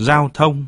giao thông.